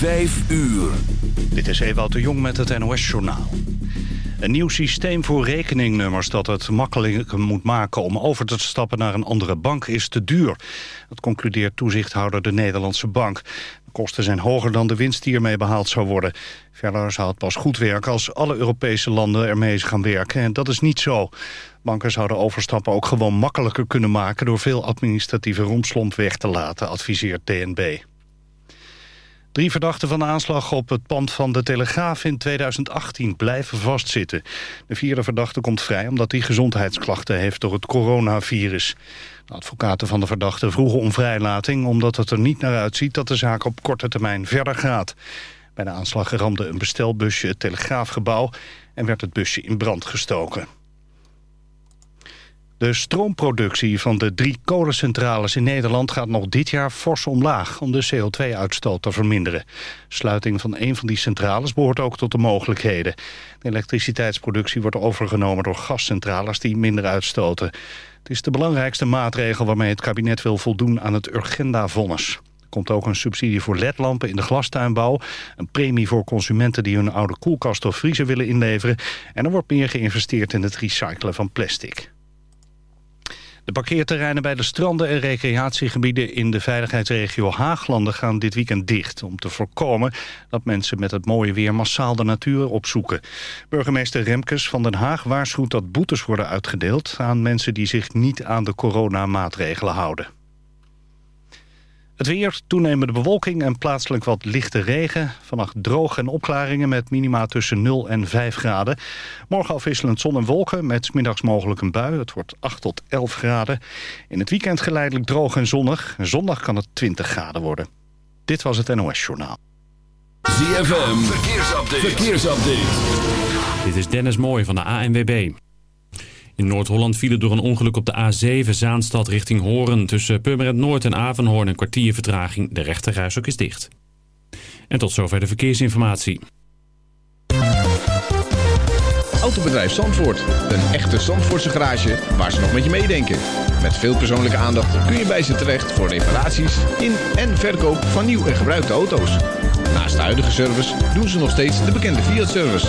Vijf uur. Dit is Ewout de Jong met het NOS-journaal. Een nieuw systeem voor rekeningnummers dat het makkelijker moet maken om over te stappen naar een andere bank is te duur. Dat concludeert toezichthouder de Nederlandse Bank. De kosten zijn hoger dan de winst die ermee behaald zou worden. Verder zou het pas goed werken als alle Europese landen ermee gaan werken en dat is niet zo. Banken zouden overstappen ook gewoon makkelijker kunnen maken door veel administratieve rompslomp weg te laten, adviseert DNB. Drie verdachten van de aanslag op het pand van de Telegraaf in 2018 blijven vastzitten. De vierde verdachte komt vrij omdat hij gezondheidsklachten heeft door het coronavirus. De advocaten van de verdachte vroegen om vrijlating omdat het er niet naar uitziet dat de zaak op korte termijn verder gaat. Bij de aanslag ramde een bestelbusje het Telegraafgebouw en werd het busje in brand gestoken. De stroomproductie van de drie kolencentrales in Nederland gaat nog dit jaar fors omlaag om de CO2-uitstoot te verminderen. Sluiting van een van die centrales behoort ook tot de mogelijkheden. De elektriciteitsproductie wordt overgenomen door gascentrales die minder uitstoten. Het is de belangrijkste maatregel waarmee het kabinet wil voldoen aan het Urgenda-vonnis. Komt ook een subsidie voor ledlampen in de glastuinbouw... een premie voor consumenten die hun oude koelkast of vriezer willen inleveren... en er wordt meer geïnvesteerd in het recyclen van plastic. De parkeerterreinen bij de stranden en recreatiegebieden in de veiligheidsregio Haaglanden gaan dit weekend dicht. Om te voorkomen dat mensen met het mooie weer massaal de natuur opzoeken. Burgemeester Remkes van Den Haag waarschuwt dat boetes worden uitgedeeld aan mensen die zich niet aan de coronamaatregelen houden. Het weer, toenemende bewolking en plaatselijk wat lichte regen. Vannacht droog en opklaringen met minima tussen 0 en 5 graden. Morgen afwisselend zon en wolken met smiddags mogelijk een bui. Het wordt 8 tot 11 graden. In het weekend geleidelijk droog en zonnig. Zondag kan het 20 graden worden. Dit was het NOS Journaal. ZFM, verkeersupdate. verkeersupdate. Dit is Dennis Mooij van de ANWB. In Noord-Holland vielen door een ongeluk op de A7 Zaanstad richting Horen. Tussen Purmerend Noord en Avenhoorn een kwartier vertraging. De rechterrijstok is dicht. En tot zover de verkeersinformatie. Autobedrijf Zandvoort. Een echte Zandvoortse garage waar ze nog met je meedenken. Met veel persoonlijke aandacht kun je bij ze terecht voor reparaties in en verkoop van nieuw en gebruikte auto's. Naast de huidige service doen ze nog steeds de bekende Fiat-service.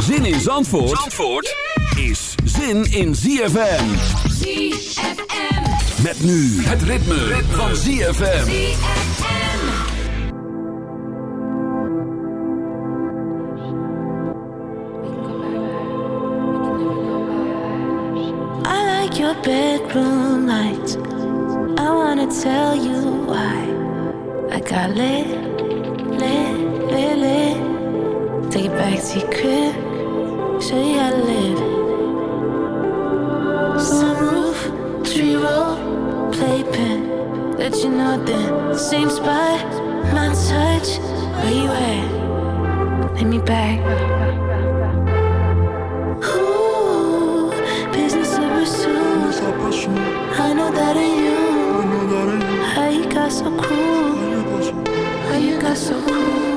Zin in Zandvoort, Zandvoort is zin in ZFM. ZFM. Met nu het ritme, ritme. van ZFM. I like your bedroom lights. I wanna tell you why. I got lit, lit, lit, lit. take it back to your crib, show you how to live. Sunroof, three roll, playpen, let you know then. Same spot, my touch, where you at? Let me back. Ooh, business of pursuit. I know that ain't you. How you got so cool? How you got so cool?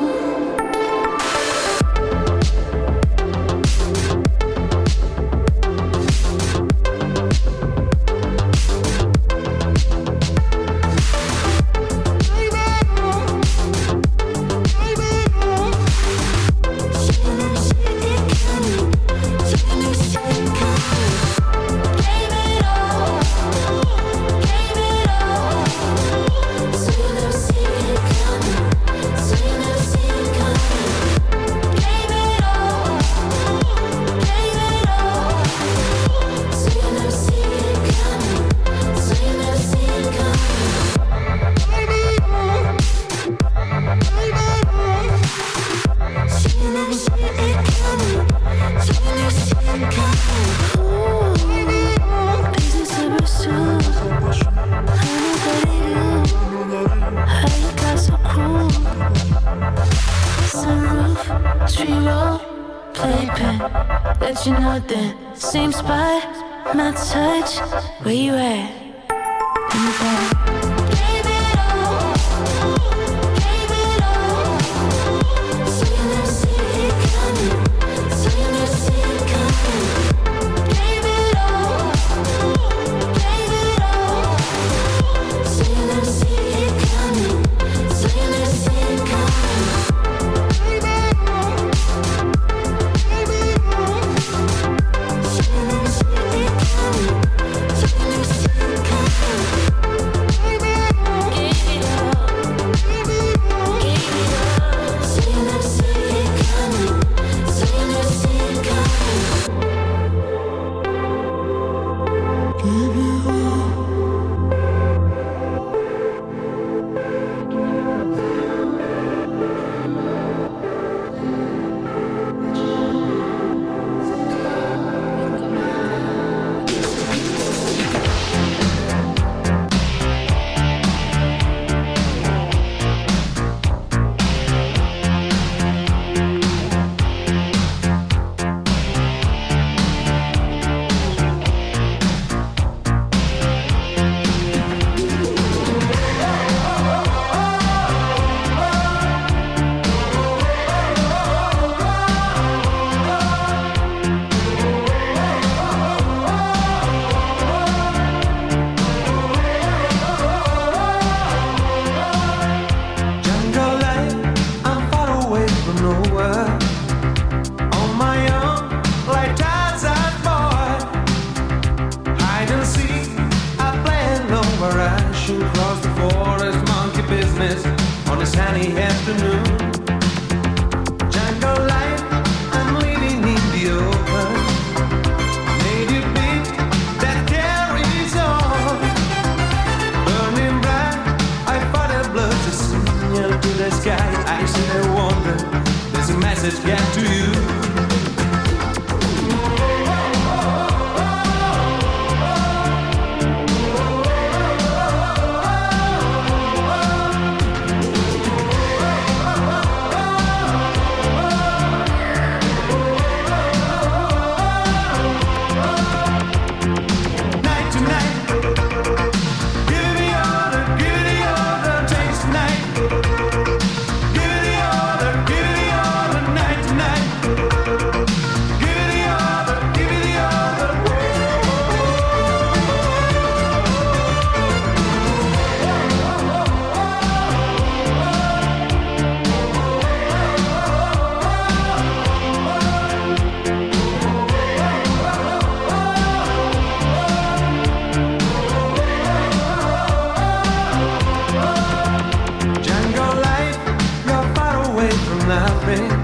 my friend.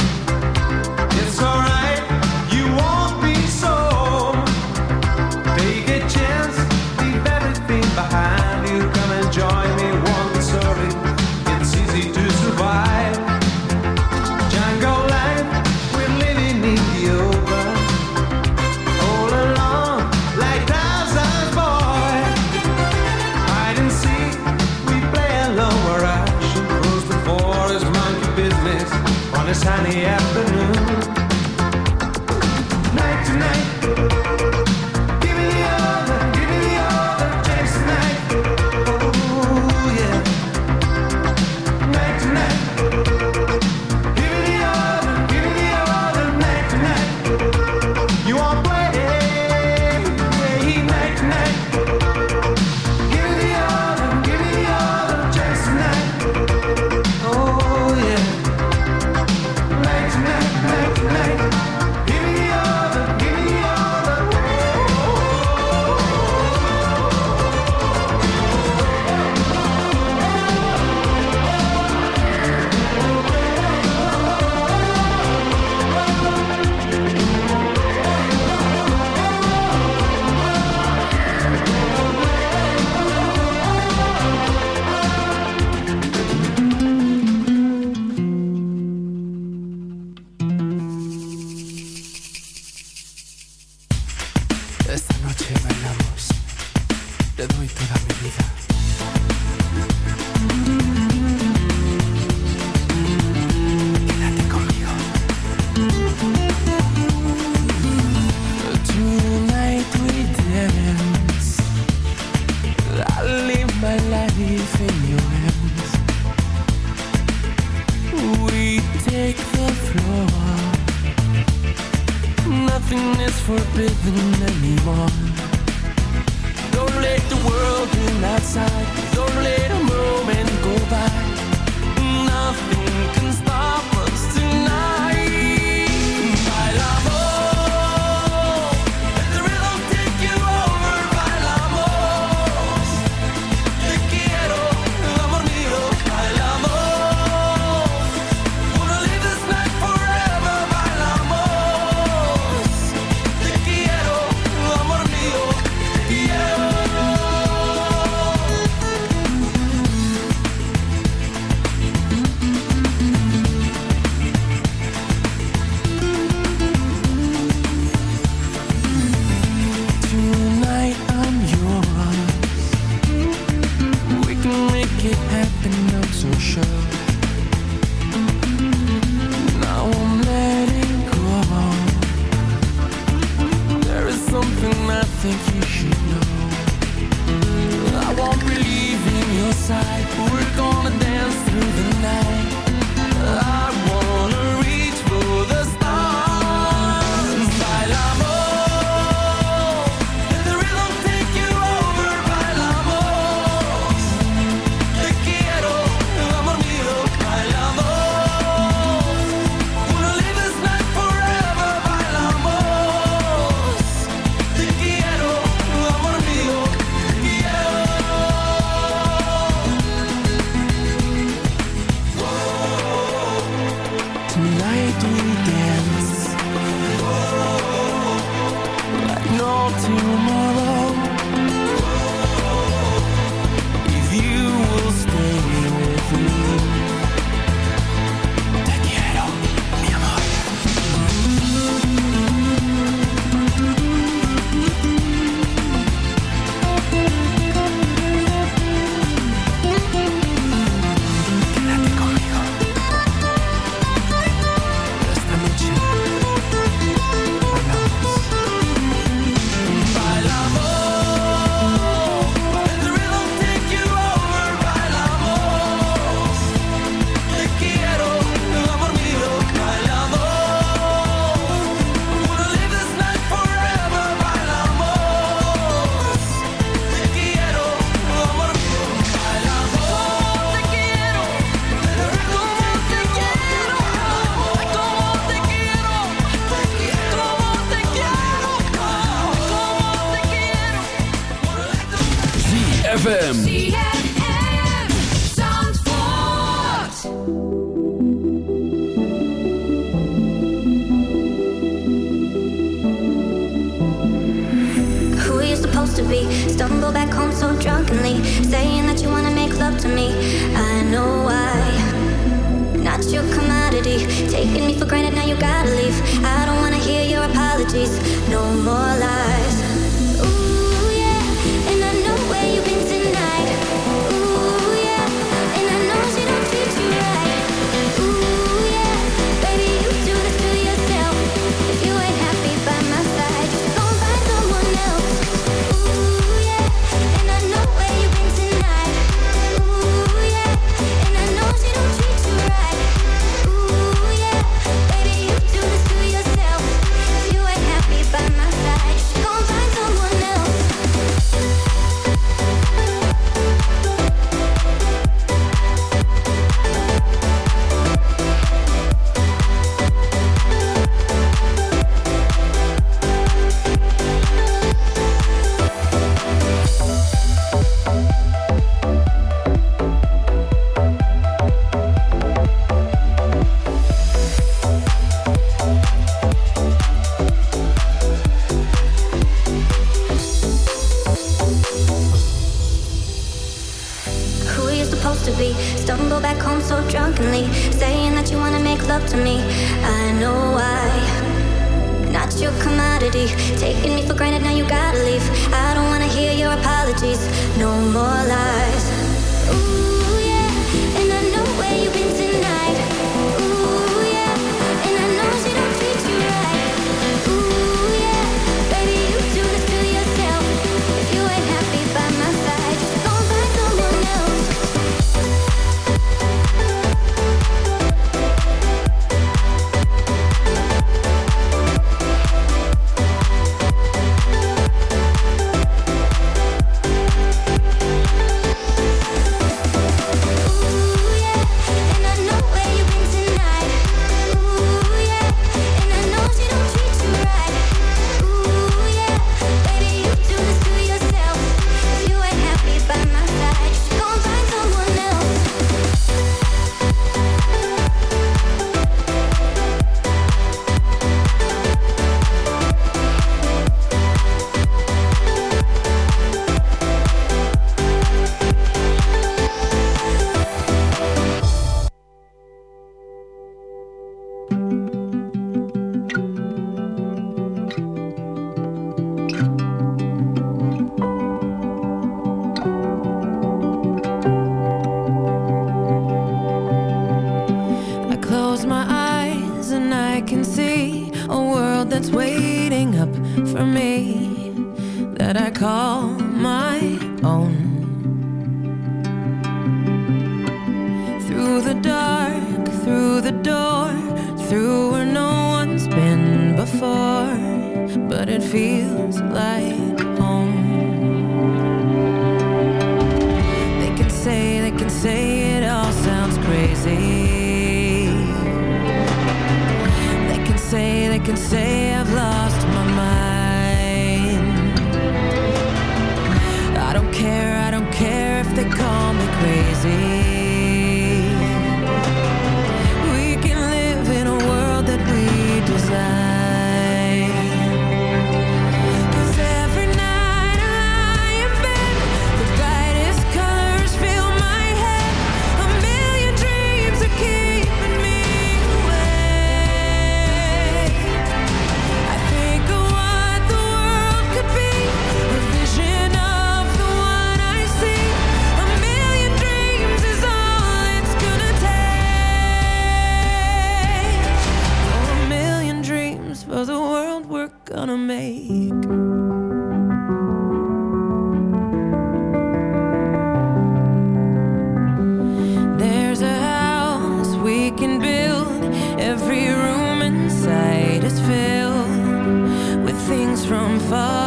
far.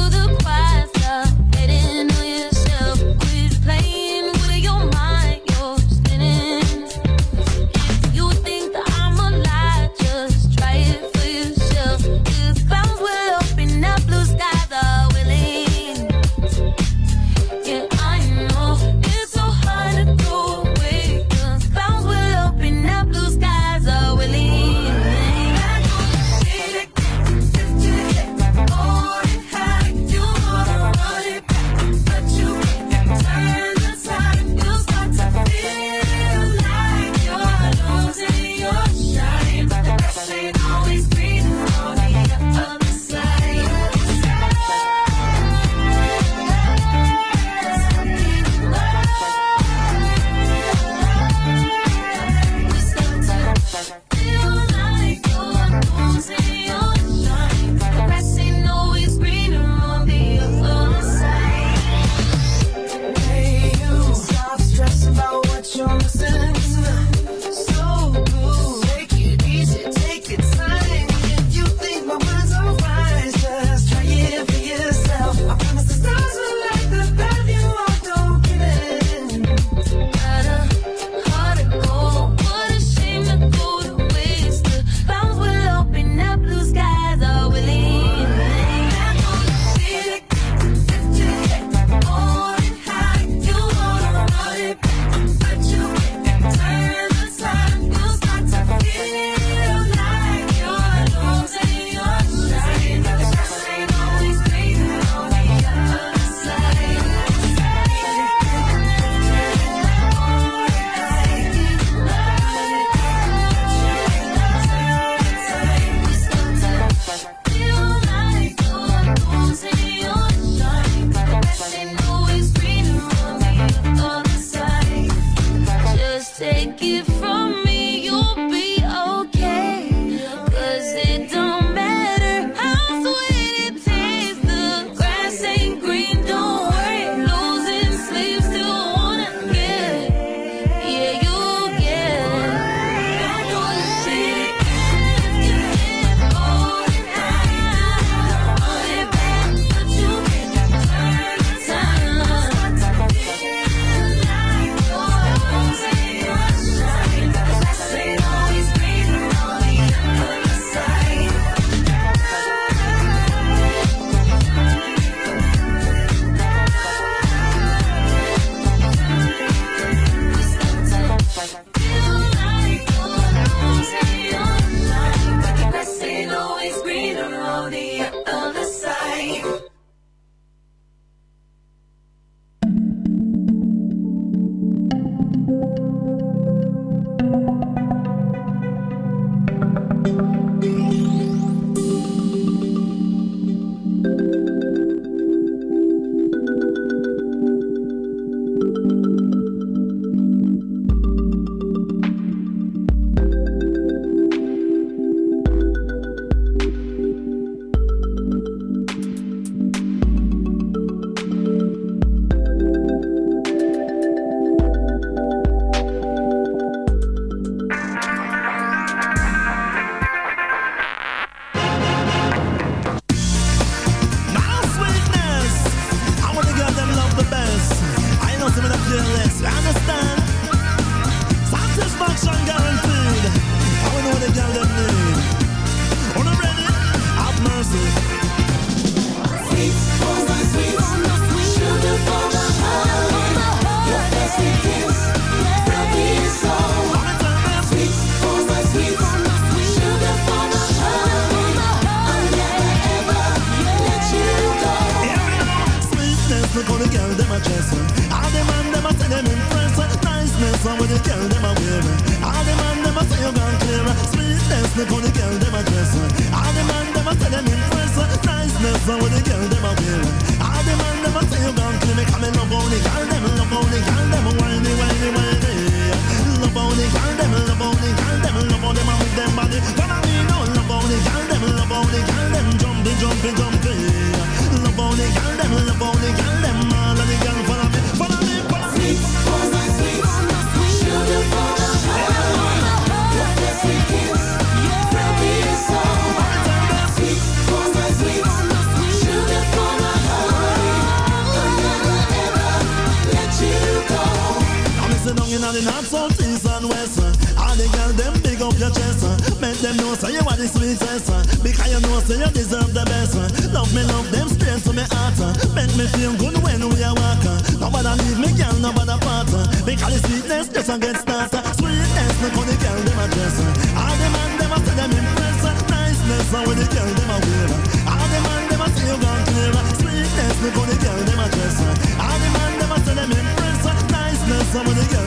some of the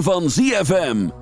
van ZFM.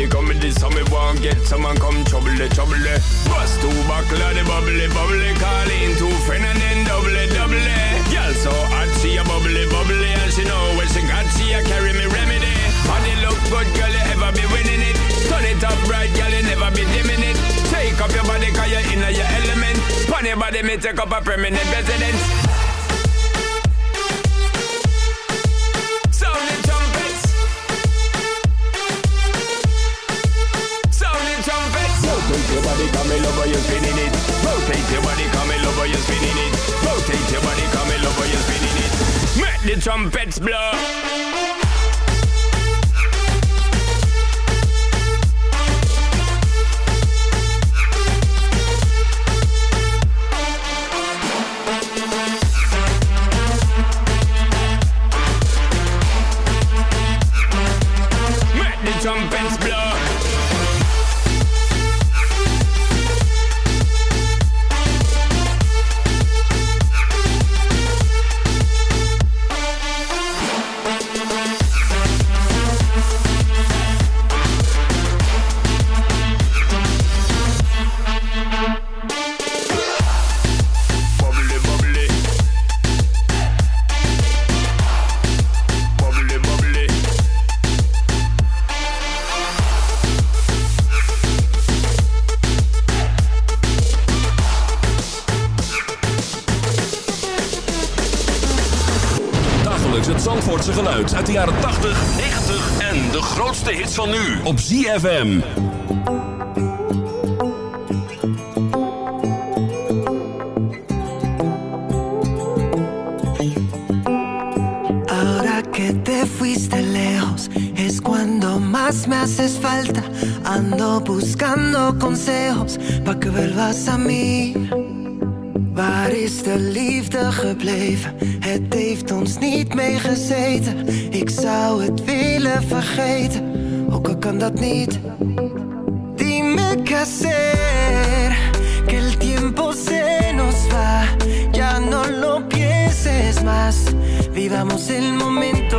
have the comedy, comedy. So me want get someone come trouble, the trouble. Bust two buckle the bubbly, bubbly. Call in two friend and then double, double. Girl so hot, she a bubbly, bubbly. And she know when she got, she a carry me remedy. Body look good, girl, you ever be winning it. Turn it up right, girl, you never be dimming it. Take up your body, cause you're in your element. Your body, me take up a permanent residence. Make the trumpets blow. ZFM. Ahora que te fuiste lejos es cuando más me haces falta. Ando buscando consejos pa' que vuelvas a mí. Waar is de liefde gebleven? Het heeft ons niet meegezeten. Ik zou het willen vergeten, ook al kan dat niet. Dime qué hacer, que el tiempo se nos va. Ya no lo pienses más, vivamos el momento.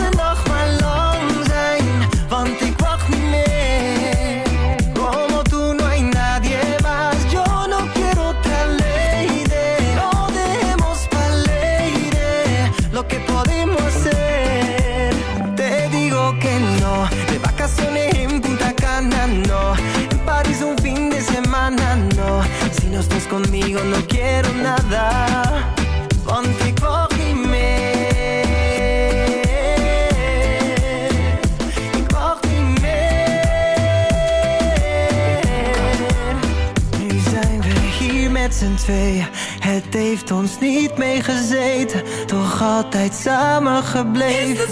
zijn we hier met z'n tweeën. Het heeft ons niet meegezeten, toch altijd samen gebleven.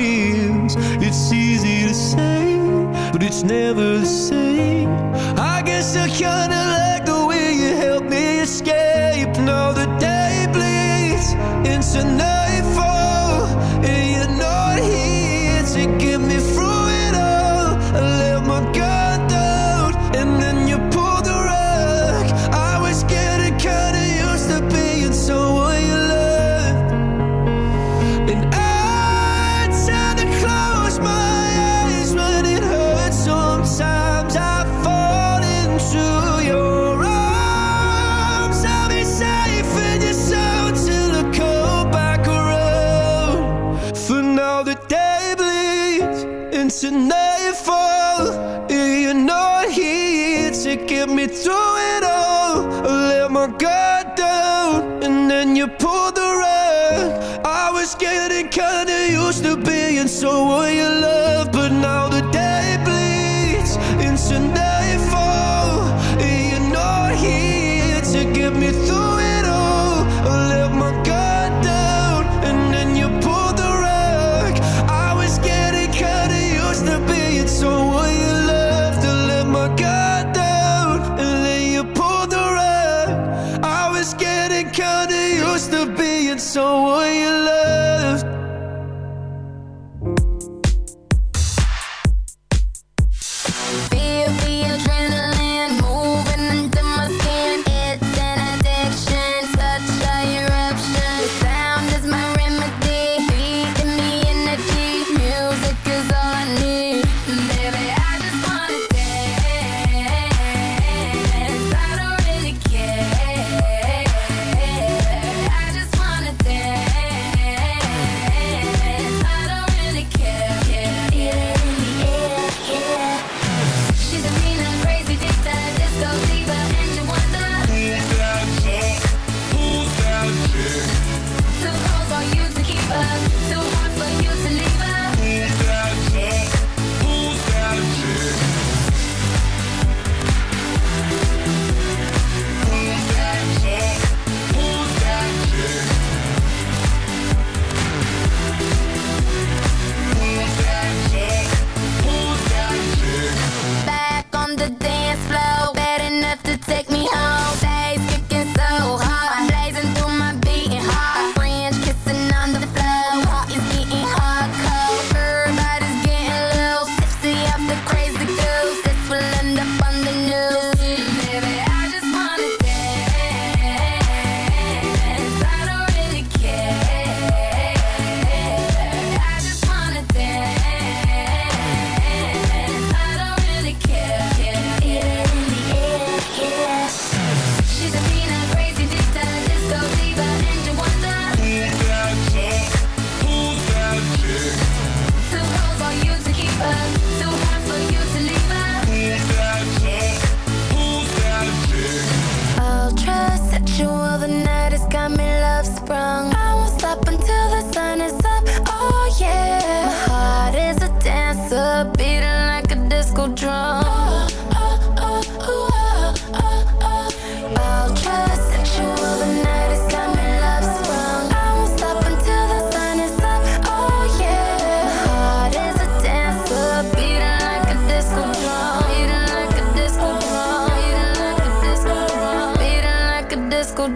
feels. It's easy to say, but it's never the same. I guess I kinda like the way you help me escape. Now the day bleeds into night. listen now.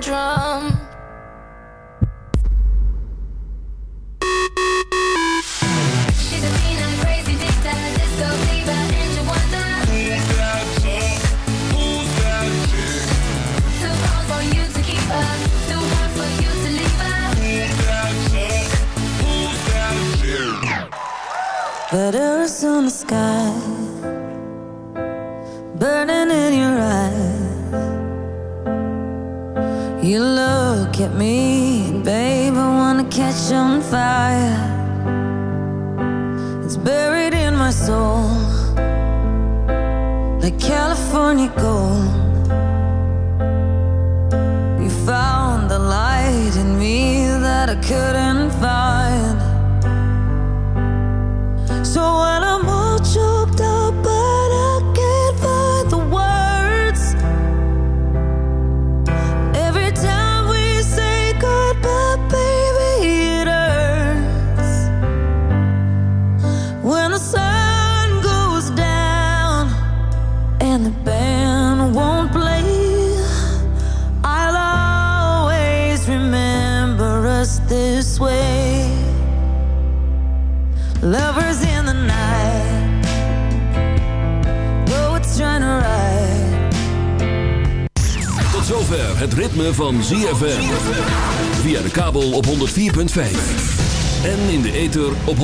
drunk.